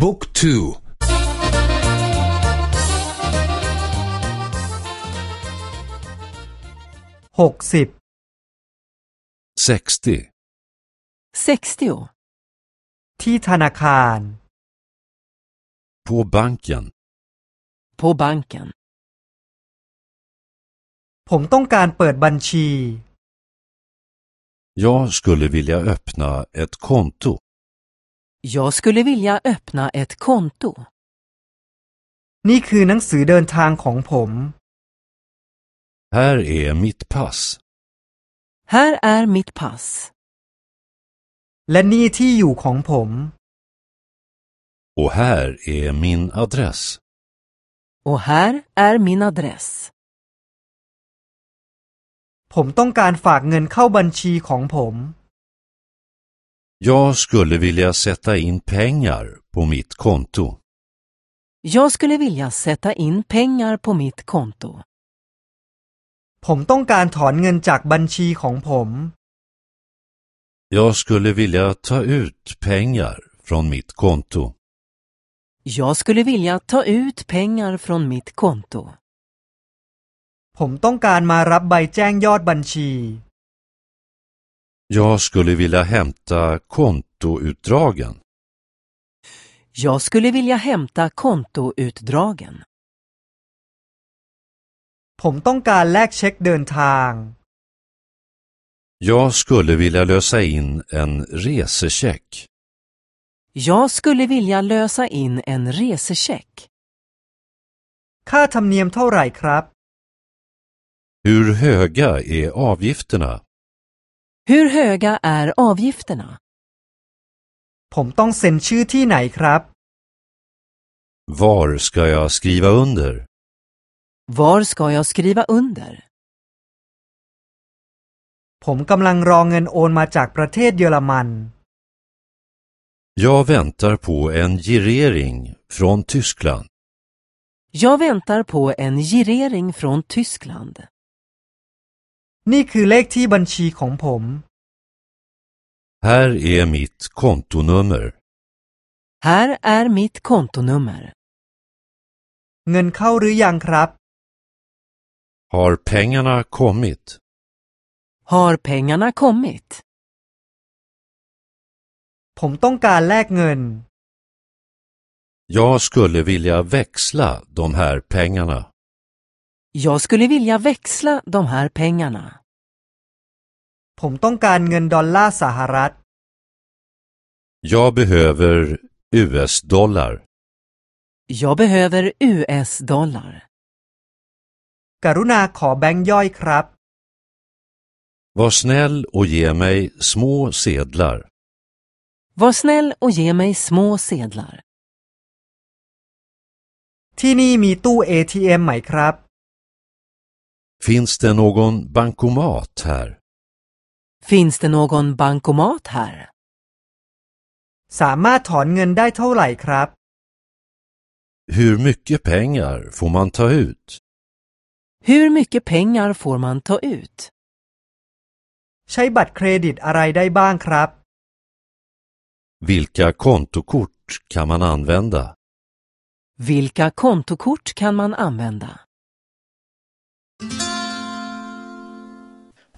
บุ๊กทูหกสิบ sextio 60. ที่ธนาคาร på banken På banken. ผมต้องการเปิดบัญชี Jag skulle vilja öppna ett konto. Jag skulle vilja öppna ett konto. นี่คือหนังสือเดินทางของผม Här är mitt pass. Här är mitt pass. และนี่ที่อยู่ของผม Och här är min adress. Och här är min adress. ผมต้องการฝากเงินเข้าบัญชีของผม Jag skulle vilja sätta in pengar på mitt konto. Jag skulle vilja sätta in pengar på mitt konto. ผมต้องการถอนเงินจากบัญชีของผม Jag skulle vilja ta ut pengar från mitt konto. Jag skulle vilja ta ut pengar från mitt konto. ผมต้องการมารับใบแจ้งยอดบัญชี Jag skulle vilja hämta kontoutdragen. Jag skulle vilja hämta kontoutdragen. ผมต้องการแลกเช็คเดินทาง Jag skulle vilja lösa in en resecheck. Jag skulle vilja lösa in en resecheck. ค่าธรรมเนียมเท่าไหร่ครับ Hur höga är avgifterna? Hur höga är avgifterna? ผมต้องเซ็นชื่อที่ไหนครับ Var ska jag skriva under? Var ska jag skriva under? ผมกำลังรอเงินโอนมาจากประเทศเยอรมัน Jag väntar på en girering från Tyskland. Jag väntar på en girering från Tyskland. นี่คือเลขที่บัญชีของผม Här är mitt kontonummer. Här är mitt kontonummer. เงินเข้าหรือยังครับ Har pengarna kommit? Har pengarna kommit? ผมต้องการแลกเงิน Jag skulle vilja växla de här pengarna. Jag skulle vilja växla de här pengarna. ผมต้องการเงินดอลลาร์สหรัฐ Jag behöver US-dollar. Jag behöver US-dollar. กรุณาขอแบงค์ย่อยครับ Var snäll och ge mig små sedlar. Var snäll och ge mig små sedlar. ที่นี่มีตู้ ATM ไหมครับ Finns det någon bankomat här? Finns det någon bankomat här? สามารถถอนเงินได้เท่าไหร่ครับ Hur mycket pengar får man ta ut? Hur mycket pengar får man ta ut? ใช้บัตรเครดิตอะไรได้บ้างครับ Vilka kontokort kan man använda? Vilka kontokort kan man använda?